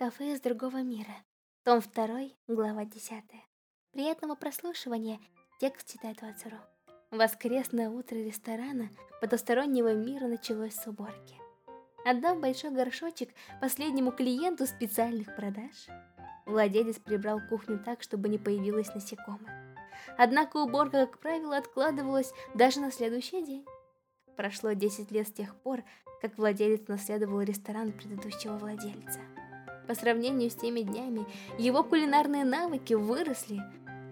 Кафе из другого мира. Том 2, глава 10. Приятного прослушивания. Текст читает Вацуру. Воскресное утро ресторана потустороннего мира началось с уборки. Отдав большой горшочек последнему клиенту специальных продаж, владелец прибрал кухню так, чтобы не появилось насекомых. Однако уборка, как правило, откладывалась даже на следующий день. Прошло 10 лет с тех пор, как владелец наследовал ресторан предыдущего владельца. По сравнению с теми днями, его кулинарные навыки выросли,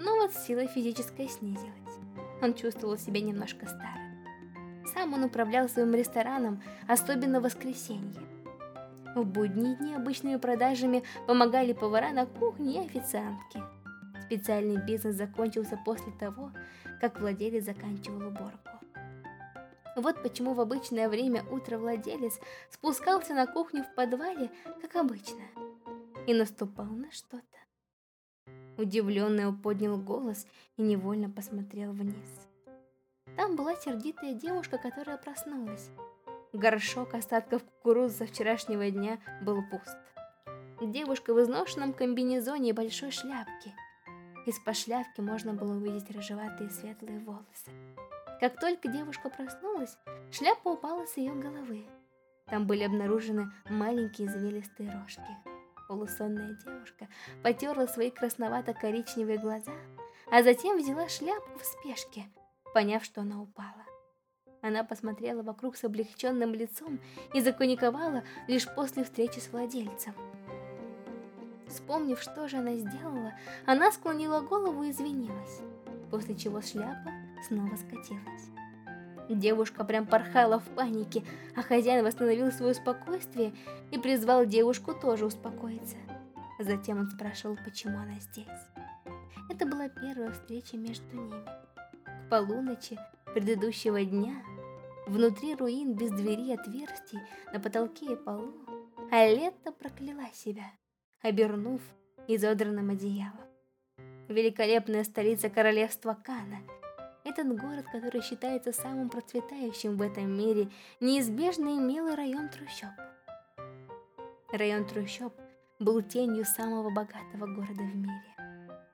но вот сила физическая снизилась. Он чувствовал себя немножко старым. Сам он управлял своим рестораном, особенно в воскресенье. В будние дни обычными продажами помогали повара на кухне и официантки. Специальный бизнес закончился после того, как владелец заканчивал уборку. Вот почему в обычное время утро владелец спускался на кухню в подвале, как обычно – и наступал на что-то. Удивленный он поднял голос и невольно посмотрел вниз. Там была сердитая девушка, которая проснулась. Горшок остатков кукурузы со вчерашнего дня был пуст. Девушка в изношенном комбинезоне и большой шляпке. Из-под шляпки можно было увидеть рыжеватые светлые волосы. Как только девушка проснулась, шляпа упала с ее головы. Там были обнаружены маленькие извилистые рожки. Полусонная девушка потерла свои красновато-коричневые глаза, а затем взяла шляпку в спешке, поняв, что она упала. Она посмотрела вокруг с облегченным лицом и закониковала лишь после встречи с владельцем. Вспомнив, что же она сделала, она склонила голову и извинилась, после чего шляпа снова скатилась. Девушка прям порхала в панике, а хозяин восстановил свое спокойствие и призвал девушку тоже успокоиться. Затем он спрашивал, почему она здесь. Это была первая встреча между ними. К полуночи предыдущего дня, внутри руин без двери и отверстий, на потолке и полу, Алетта прокляла себя, обернув изодранным одеялом. Великолепная столица королевства Кана – этот город, который считается самым процветающим в этом мире, неизбежно имел и район трущоб. Район трущоб был тенью самого богатого города в мире.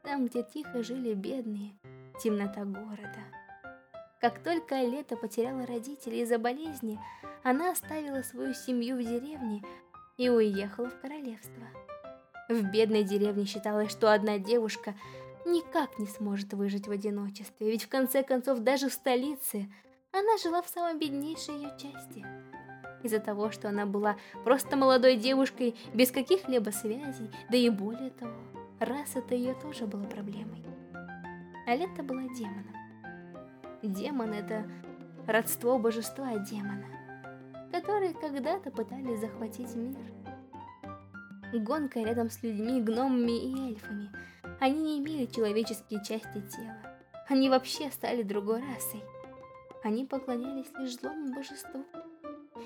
Там, где тихо жили бедные, темнота города. Как только Алета потеряла родителей из-за болезни, она оставила свою семью в деревне и уехала в королевство. В бедной деревне считалось, что одна девушка – никак не сможет выжить в одиночестве, ведь в конце концов даже в столице она жила в самой беднейшей ее части. Из-за того, что она была просто молодой девушкой без каких-либо связей, да и более того, раз это ее тоже было проблемой. Алетта была демоном. Демон — это родство божества демона, которые когда-то пытались захватить мир. Гонка рядом с людьми, гномами и эльфами — они не имели человеческие части тела. Они вообще стали другой расой. Они поклонялись лишь злому божеству.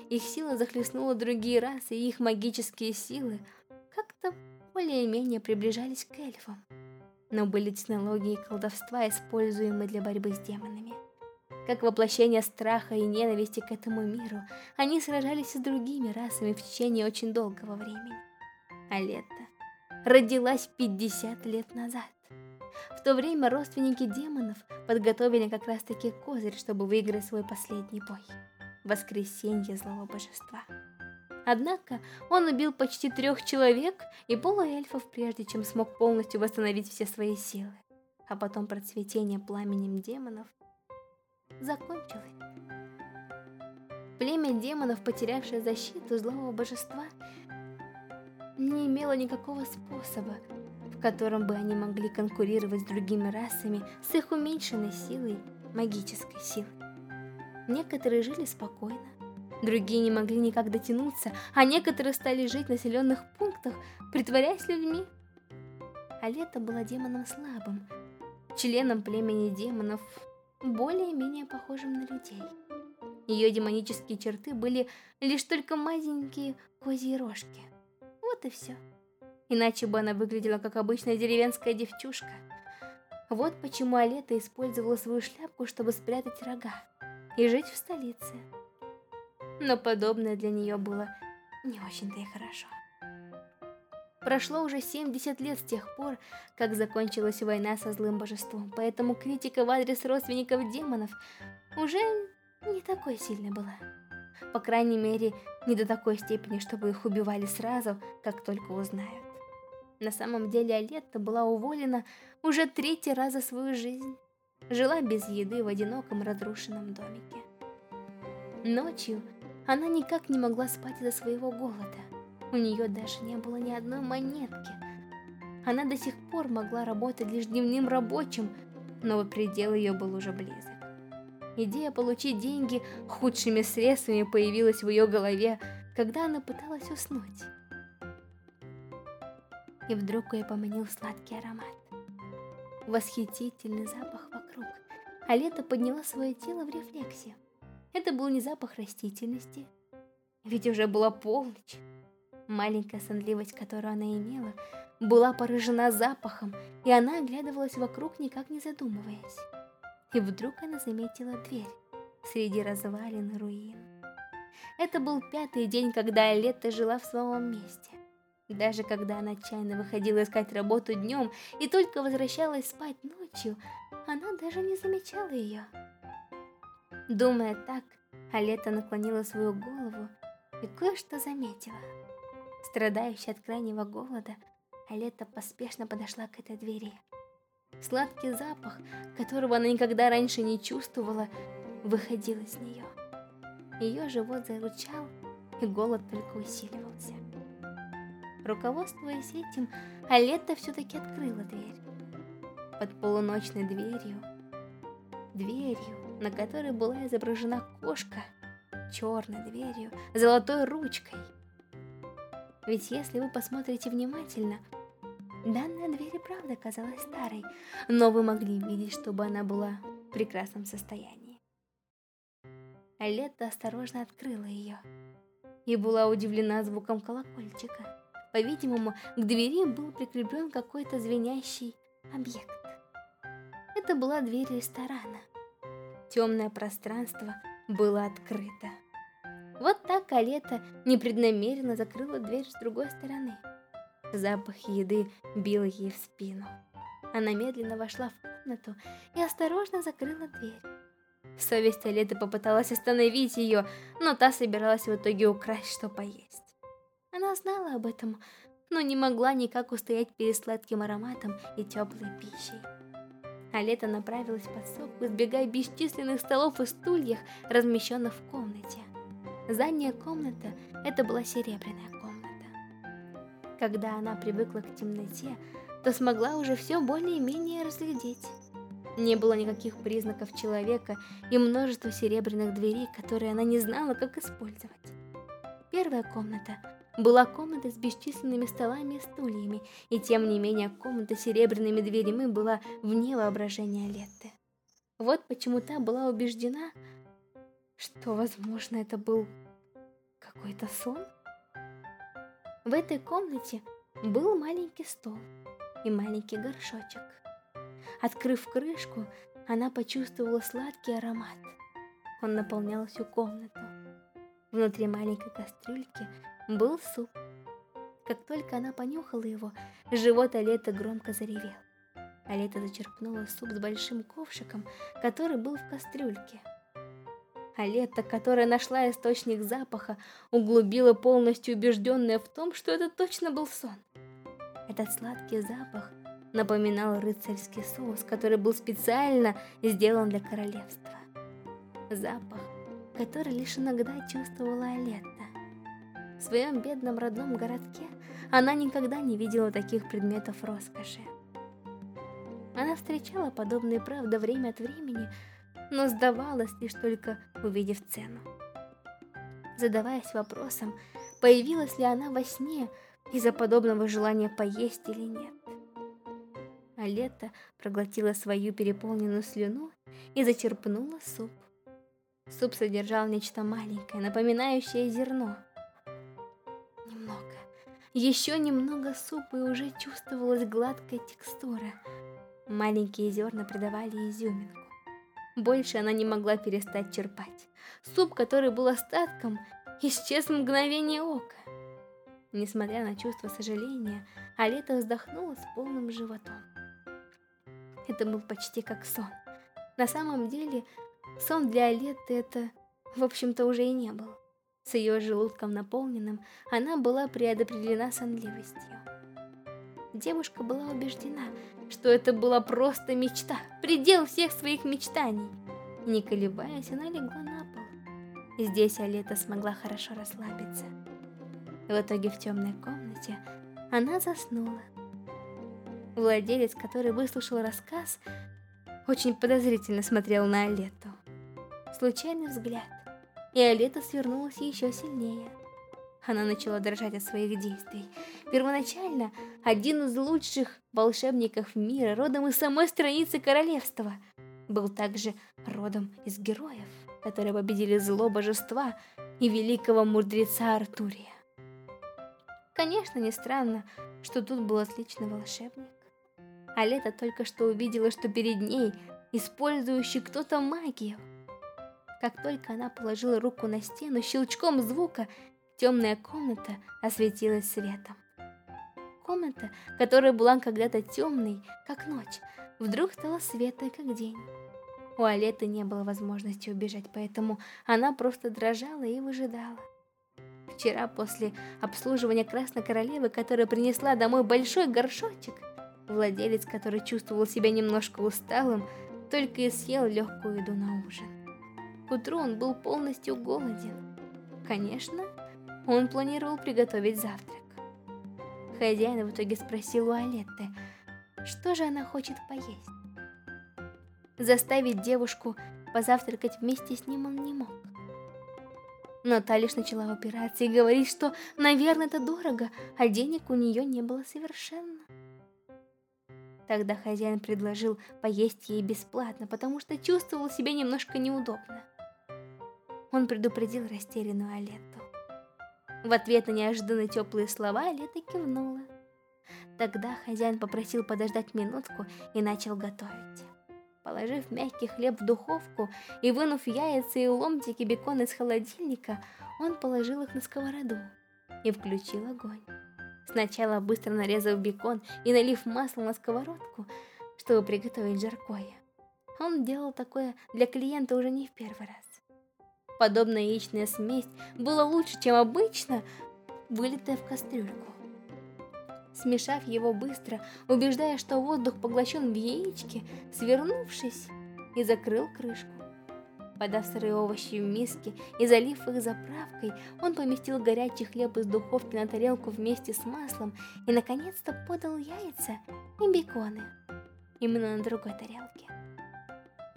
Их сила захлестнула другие расы, и их магические силы как-то более-менее приближались к эльфам. Но были технологии колдовства, используемые для борьбы с демонами. Как воплощение страха и ненависти к этому миру, они сражались с другими расами в течение очень долгого времени. А лето родилась 50 лет назад. В то время родственники демонов подготовили как раз таки козырь, чтобы выиграть свой последний бой. Воскресенье злого божества. Однако он убил почти трех человек и полуэльфов, прежде чем смог полностью восстановить все свои силы. А потом процветение пламенем демонов закончилось. Племя демонов, потерявшее защиту злого божества, не имела никакого способа, в котором бы они могли конкурировать с другими расами с их уменьшенной силой, магической силой. Некоторые жили спокойно, другие не могли никак дотянуться, а некоторые стали жить в населенных пунктах, притворяясь людьми. А Лето была демоном слабым, членом племени демонов, более-менее похожим на людей. Ее демонические черты были лишь только маленькие козьи рожки. Вот и все. Иначе бы она выглядела как обычная деревенская девчушка. Вот почему Алета использовала свою шляпку, чтобы спрятать рога и жить в столице. Но подобное для нее было не очень-то и хорошо. Прошло уже 70 лет с тех пор, как закончилась война со злым божеством, поэтому критика в адрес родственников демонов уже не такой сильной была. По крайней мере, не до такой степени, чтобы их убивали сразу, как только узнают. На самом деле Алетта была уволена уже третий раз за свою жизнь. Жила без еды в одиноком разрушенном домике. Ночью она никак не могла спать из-за своего голода. У нее даже не было ни одной монетки. Она до сих пор могла работать лишь дневным рабочим, но предел ее был уже близок. Идея получить деньги худшими средствами появилась в ее голове, когда она пыталась уснуть. И вдруг ее поманил сладкий аромат. Восхитительный запах вокруг, а лето подняла свое тело в рефлексе. Это был не запах растительности, ведь уже была полночь. Маленькая сонливость, которую она имела, была поражена запахом, и она оглядывалась вокруг, никак не задумываясь. И вдруг она заметила дверь среди развалин и руин. Это был пятый день, когда Алетта жила в своем месте. Даже когда она отчаянно выходила искать работу днем и только возвращалась спать ночью, она даже не замечала ее. Думая так, Алета наклонила свою голову и кое-что заметила. Страдающая от крайнего голода, Алета поспешно подошла к этой двери. Сладкий запах, которого она никогда раньше не чувствовала, выходил из нее. Ее живот заручал, и голод только усиливался. Руководствуясь этим, Алетта все-таки открыла дверь. Под полуночной дверью, дверью, на которой была изображена кошка, черной дверью, золотой ручкой. Ведь если вы посмотрите внимательно, Данная дверь и правда казалась старой, но вы могли видеть, чтобы она была в прекрасном состоянии. Алетта осторожно открыла ее и была удивлена звуком колокольчика. По-видимому, к двери был прикреплен какой-то звенящий объект. Это была дверь ресторана. Темное пространство было открыто. Вот так Алета непреднамеренно закрыла дверь с другой стороны. Запах еды бил ей в спину. Она медленно вошла в комнату и осторожно закрыла дверь. Совесть Алеты попыталась остановить ее, но та собиралась в итоге украсть, что поесть. Она знала об этом, но не могла никак устоять перед сладким ароматом и теплой пищей. Алета направилась под сопку, избегая бесчисленных столов и стульев, размещенных в комнате. Задняя комната – это была серебряная. Когда она привыкла к темноте, то смогла уже все более-менее разглядеть. Не было никаких признаков человека и множество серебряных дверей, которые она не знала, как использовать. Первая комната была комната с бесчисленными столами и стульями, и тем не менее комната с серебряными дверями была вне воображения Летты. Вот почему та была убеждена, что, возможно, это был какой-то сон. В этой комнате был маленький стол и маленький горшочек. Открыв крышку, она почувствовала сладкий аромат. Он наполнял всю комнату. Внутри маленькой кастрюльки был суп. Как только она понюхала его, живот Алета громко заревел. Алета зачерпнула суп с большим ковшиком, который был в кастрюльке. А которая нашла источник запаха, углубила полностью убежденная в том, что это точно был сон. Этот сладкий запах напоминал рыцарский соус, который был специально сделан для королевства. Запах, который лишь иногда чувствовала Алетта. В своем бедном родном городке она никогда не видела таких предметов роскоши. Она встречала подобные правда время от времени, но сдавалась лишь только увидев цену. Задаваясь вопросом, появилась ли она во сне из-за подобного желания поесть или нет. А лето проглотила свою переполненную слюну и зачерпнула суп. Суп содержал нечто маленькое, напоминающее зерно. Немного, еще немного супа и уже чувствовалась гладкая текстура. Маленькие зерна придавали изюминку. Больше она не могла перестать черпать. Суп, который был остатком, исчез в мгновение ока. Несмотря на чувство сожаления, Алета вздохнула с полным животом. Это был почти как сон. На самом деле, сон для Алеты это, в общем-то, уже и не был. С ее желудком наполненным она была предопределена сонливостью. Девушка была убеждена, что это была просто мечта, предел всех своих мечтаний. Не колебаясь, она легла на пол. Здесь Алета смогла хорошо расслабиться. В итоге в темной комнате она заснула. Владелец, который выслушал рассказ, очень подозрительно смотрел на Алету. Случайный взгляд, и Алета свернулась еще сильнее. Она начала дрожать от своих действий. Первоначально один из лучших волшебников мира, родом из самой страницы королевства, был также родом из героев, которые победили зло божества и великого мудреца Артурия. Конечно, не странно, что тут был отличный волшебник. А Лето только что увидела, что перед ней использующий кто-то магию. Как только она положила руку на стену, щелчком звука темная комната осветилась светом. Комната, которая была когда-то темной, как ночь, вдруг стала светлой, как день. У Алеты не было возможности убежать, поэтому она просто дрожала и выжидала. Вчера после обслуживания Красной Королевы, которая принесла домой большой горшочек, владелец, который чувствовал себя немножко усталым, только и съел легкую еду на ужин. К утру он был полностью голоден. Конечно, он планировал приготовить завтрак. Хозяин в итоге спросил у Алетты, что же она хочет поесть. Заставить девушку позавтракать вместе с ним он не мог. Но та лишь начала упираться и говорить, что, наверное, это дорого, а денег у нее не было совершенно. Тогда хозяин предложил поесть ей бесплатно, потому что чувствовал себя немножко неудобно. Он предупредил растерянную Алетту. В ответ на неожиданно теплые слова Алета кивнула. Тогда хозяин попросил подождать минутку и начал готовить. Положив мягкий хлеб в духовку и вынув яйца и ломтики бекона из холодильника, он положил их на сковороду и включил огонь. Сначала быстро нарезав бекон и налив масло на сковородку, чтобы приготовить жаркое. Он делал такое для клиента уже не в первый раз. Подобная яичная смесь была лучше, чем обычно, вылитая в кастрюльку смешав его быстро, убеждая, что воздух поглощен в яичке, свернувшись, и закрыл крышку. Подав сырые овощи в миске и залив их заправкой, он поместил горячий хлеб из духовки на тарелку вместе с маслом и, наконец-то, подал яйца и беконы. Именно на другой тарелке.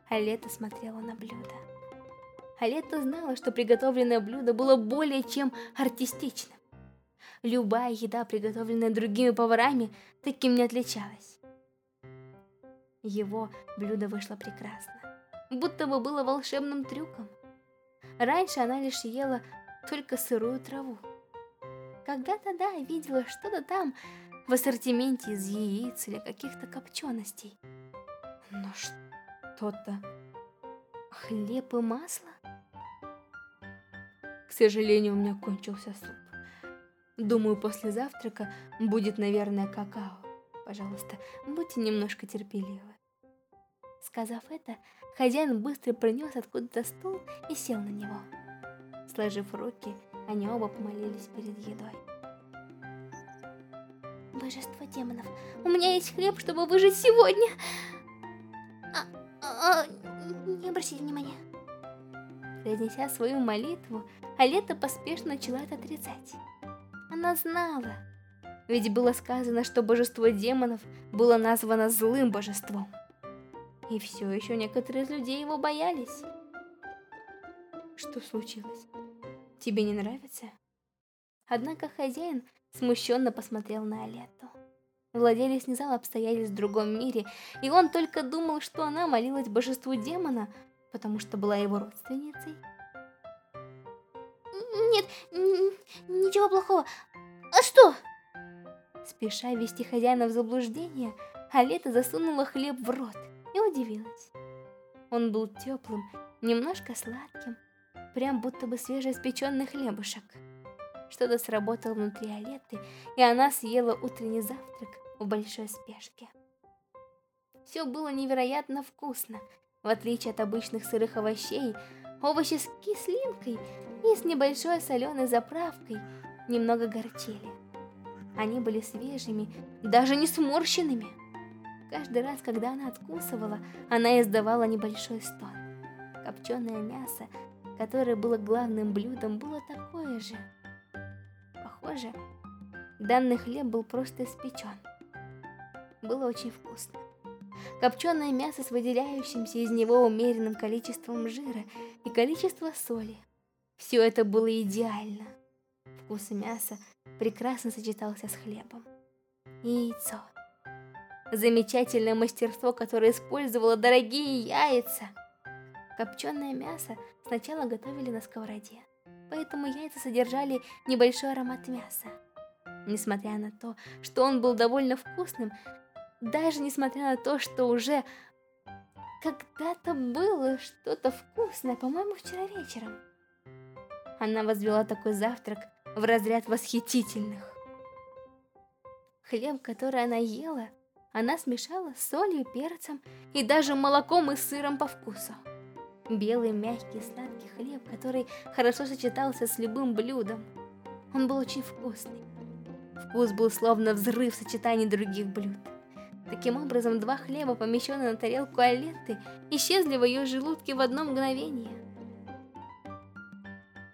Алета смотрела на блюдо. Алета знала, что приготовленное блюдо было более чем артистичным. Любая еда, приготовленная другими поварами, таким не отличалась. Его блюдо вышло прекрасно, будто бы было волшебным трюком. Раньше она лишь ела только сырую траву. Когда-то, да, видела что-то там в ассортименте из яиц или каких-то копченостей. Но что-то... Хлеб и масло? К сожалению, у меня кончился суп. Думаю, после завтрака будет, наверное, какао. Пожалуйста, будьте немножко терпеливы. Сказав это, хозяин быстро принес откуда-то стул и сел на него. Сложив руки, они оба помолились перед едой. Божество демонов, у меня есть хлеб, чтобы выжить сегодня. А, а, не обращайте внимания. Произнеся свою молитву, Алета поспешно начала это отрицать. Она знала. Ведь было сказано, что божество демонов было названо злым божеством. И все еще некоторые из людей его боялись. Что случилось? Тебе не нравится? Однако хозяин смущенно посмотрел на Алету. Владелец не знал обстоятельств в другом мире, и он только думал, что она молилась божеству демона, потому что была его родственницей. Нет, ничего плохого. А что? Спеша вести хозяина в заблуждение, Алета засунула хлеб в рот и удивилась. Он был теплым, немножко сладким, прям будто бы свежеиспеченный хлебушек. что-то сработало внутри Алеты, и она съела утренний завтрак в большой спешке. Все было невероятно вкусно. В отличие от обычных сырых овощей, овощи с кислинкой и с небольшой соленой заправкой немного горчили. Они были свежими, даже не сморщенными. Каждый раз, когда она откусывала, она издавала небольшой стон. Копченое мясо, которое было главным блюдом, было такое же. Похоже, данный хлеб был просто испечен. Было очень вкусно. Копченое мясо с выделяющимся из него умеренным количеством жира и количество соли. Все это было идеально. Вкус мяса прекрасно сочетался с хлебом. И яйцо. Замечательное мастерство, которое использовало дорогие яйца. Копченое мясо сначала готовили на сковороде, поэтому яйца содержали небольшой аромат мяса. Несмотря на то, что он был довольно вкусным, даже несмотря на то, что уже когда-то было что-то вкусное, по-моему, вчера вечером. Она возвела такой завтрак в разряд восхитительных. Хлеб, который она ела, она смешала с солью, перцем и даже молоком и сыром по вкусу. Белый, мягкий, сладкий хлеб, который хорошо сочетался с любым блюдом. Он был очень вкусный. Вкус был словно взрыв сочетаний других блюд. Таким образом, два хлеба, помещенные на тарелку Алетты, исчезли в ее желудке в одно мгновение.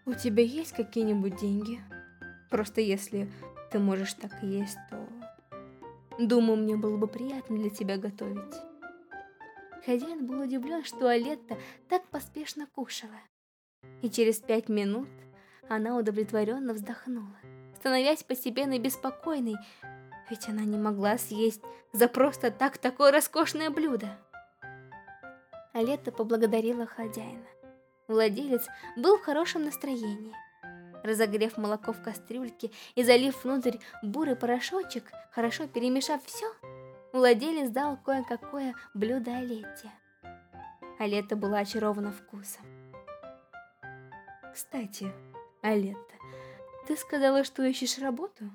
«У тебя есть какие-нибудь деньги? Просто если ты можешь так есть, то... Думаю, мне было бы приятно для тебя готовить». Хозяин был удивлен, что Алетта так поспешно кушала. И через пять минут она удовлетворенно вздохнула, становясь постепенно беспокойной, ведь она не могла съесть за просто так такое роскошное блюдо. Алета поблагодарила хозяина. Владелец был в хорошем настроении. Разогрев молоко в кастрюльке и залив внутрь бурый порошочек, хорошо перемешав все, владелец дал кое-какое блюдо Алете. Алета была очарована вкусом. Кстати, Алета, ты сказала, что ищешь работу?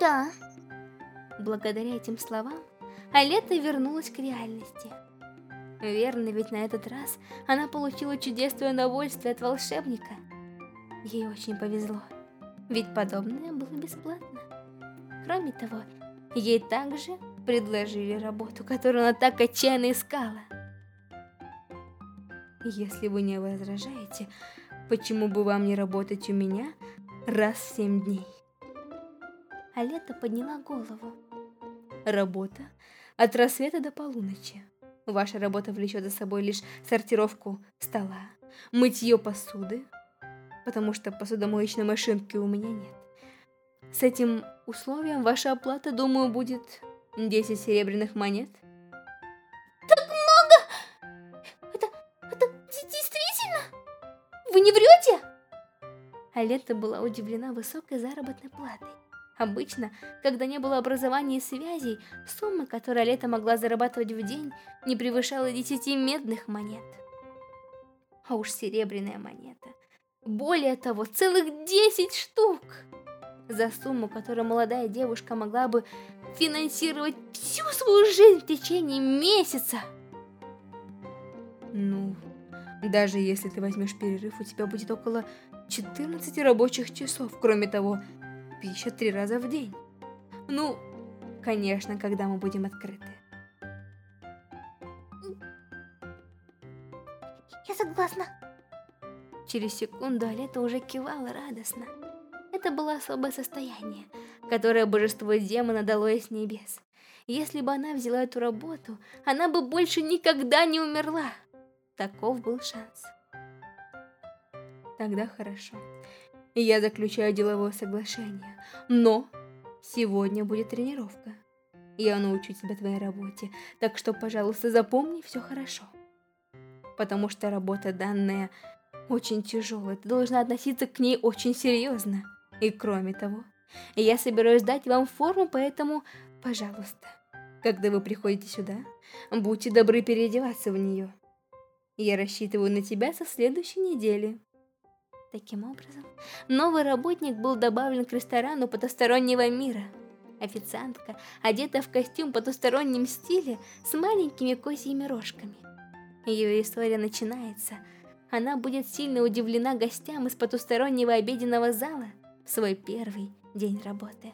Да. Благодаря этим словам Алета вернулась к реальности. Верно, ведь на этот раз она получила чудесное удовольствие от волшебника. Ей очень повезло, ведь подобное было бесплатно. Кроме того, ей также предложили работу, которую она так отчаянно искала. Если вы не возражаете, почему бы вам не работать у меня раз в семь дней? Алета подняла голову. Работа от рассвета до полуночи. Ваша работа влечет за собой лишь сортировку стола, мытье посуды, потому что посудомоечной машинки у меня нет. С этим условием ваша оплата, думаю, будет 10 серебряных монет. Так много! Это, это действительно? Вы не врете? Алета была удивлена высокой заработной платой. Обычно, когда не было образования и связей, сумма, которую Лето могла зарабатывать в день, не превышала 10 медных монет. А уж серебряная монета. Более того, целых 10 штук! За сумму, которую молодая девушка могла бы финансировать всю свою жизнь в течение месяца. Ну, даже если ты возьмешь перерыв, у тебя будет около 14 рабочих часов. Кроме того, пища три раза в день. Ну, конечно, когда мы будем открыты. Я согласна. Через секунду Алета уже кивала радостно. Это было особое состояние, которое божество демона дало ей с небес. Если бы она взяла эту работу, она бы больше никогда не умерла. Таков был шанс. Тогда хорошо я заключаю деловое соглашение. Но сегодня будет тренировка. Я научу тебя твоей работе, так что, пожалуйста, запомни все хорошо. Потому что работа данная очень тяжелая, ты должна относиться к ней очень серьезно. И кроме того, я собираюсь дать вам форму, поэтому, пожалуйста, когда вы приходите сюда, будьте добры переодеваться в нее. Я рассчитываю на тебя со следующей недели. Таким образом, новый работник был добавлен к ресторану потустороннего мира. Официантка, одета в костюм потустороннем стиле с маленькими козьими рожками. Ее история начинается. Она будет сильно удивлена гостям из потустороннего обеденного зала в свой первый день работы.